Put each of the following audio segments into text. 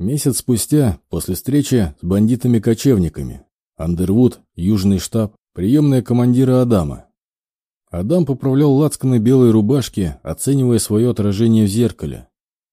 Месяц спустя, после встречи с бандитами-кочевниками. Андервуд, Южный штаб, приемная командира Адама. Адам поправлял лацканы белой рубашки, оценивая свое отражение в зеркале.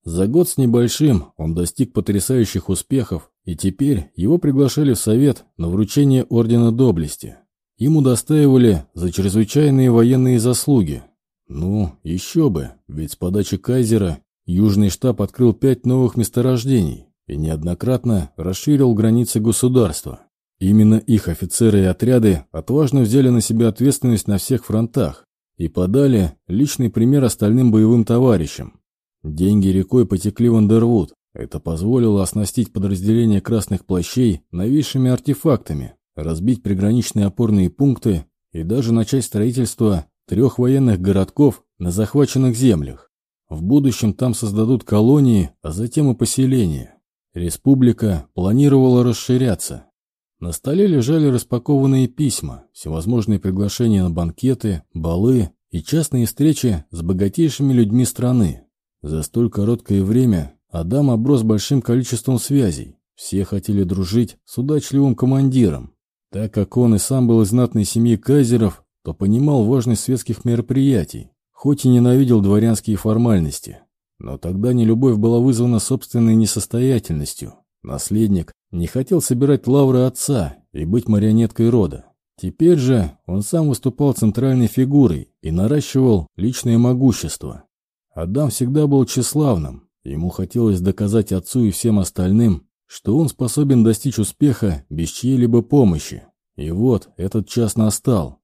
За год с небольшим он достиг потрясающих успехов, и теперь его приглашали в совет на вручение Ордена Доблести. Им удостаивали за чрезвычайные военные заслуги. Ну, еще бы, ведь с подачи Кайзера Южный штаб открыл пять новых месторождений и неоднократно расширил границы государства. Именно их офицеры и отряды отважно взяли на себя ответственность на всех фронтах и подали личный пример остальным боевым товарищам. Деньги рекой потекли в Андервуд. Это позволило оснастить подразделения красных плащей новейшими артефактами, разбить приграничные опорные пункты и даже начать строительство трех военных городков на захваченных землях. В будущем там создадут колонии, а затем и поселения. Республика планировала расширяться. На столе лежали распакованные письма, всевозможные приглашения на банкеты, балы и частные встречи с богатейшими людьми страны. За столь короткое время Адам оброс большим количеством связей. Все хотели дружить с удачливым командиром. Так как он и сам был из знатной семьи кайзеров, то понимал важность светских мероприятий, хоть и ненавидел дворянские формальности. Но тогда нелюбовь была вызвана собственной несостоятельностью. Наследник не хотел собирать лавры отца и быть марионеткой рода. Теперь же он сам выступал центральной фигурой и наращивал личное могущество. Адам всегда был тщеславным. Ему хотелось доказать отцу и всем остальным, что он способен достичь успеха без чьей-либо помощи. И вот этот час настал.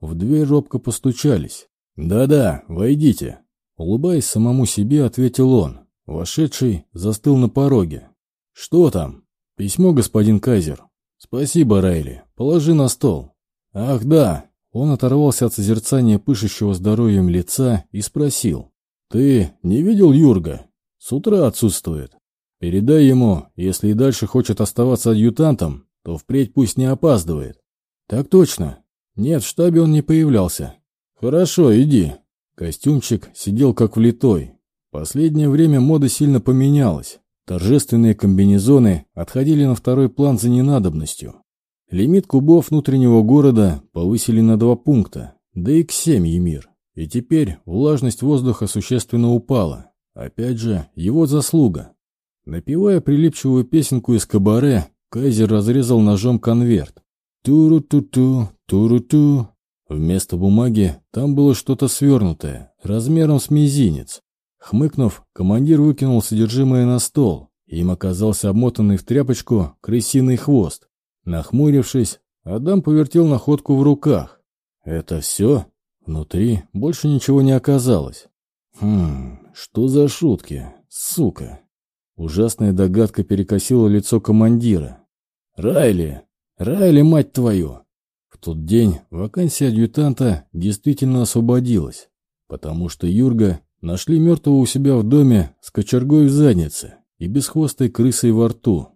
В дверь робко постучались. «Да-да, войдите», Улыбаясь самому себе, ответил он. Вошедший застыл на пороге. «Что там?» «Письмо, господин Кайзер». «Спасибо, Райли. Положи на стол». «Ах, да». Он оторвался от созерцания пышущего здоровьем лица и спросил. «Ты не видел Юрга? С утра отсутствует. Передай ему, если и дальше хочет оставаться адъютантом, то впредь пусть не опаздывает». «Так точно. Нет, в штабе он не появлялся». «Хорошо, иди. Костюмчик сидел как влитой. Последнее время мода сильно поменялась. Торжественные комбинезоны отходили на второй план за ненадобностью. Лимит кубов внутреннего города повысили на два пункта, да и к семь Емир. И теперь влажность воздуха существенно упала. Опять же, его заслуга. Напевая прилипчивую песенку из кабаре, Кайзер разрезал ножом конверт. Туру-ту-ту, туру-ту, Вместо бумаги там было что-то свернутое, размером с мизинец. Хмыкнув, командир выкинул содержимое на стол. Им оказался обмотанный в тряпочку крысиный хвост. Нахмурившись, Адам повертел находку в руках. «Это все?» Внутри больше ничего не оказалось. «Хм, что за шутки? Сука!» Ужасная догадка перекосила лицо командира. «Райли! Райли, мать твою! Тот день вакансия адъютанта действительно освободилась, потому что Юрга нашли мертвого у себя в доме с кочергой в заднице и бесхвостой крысой во рту.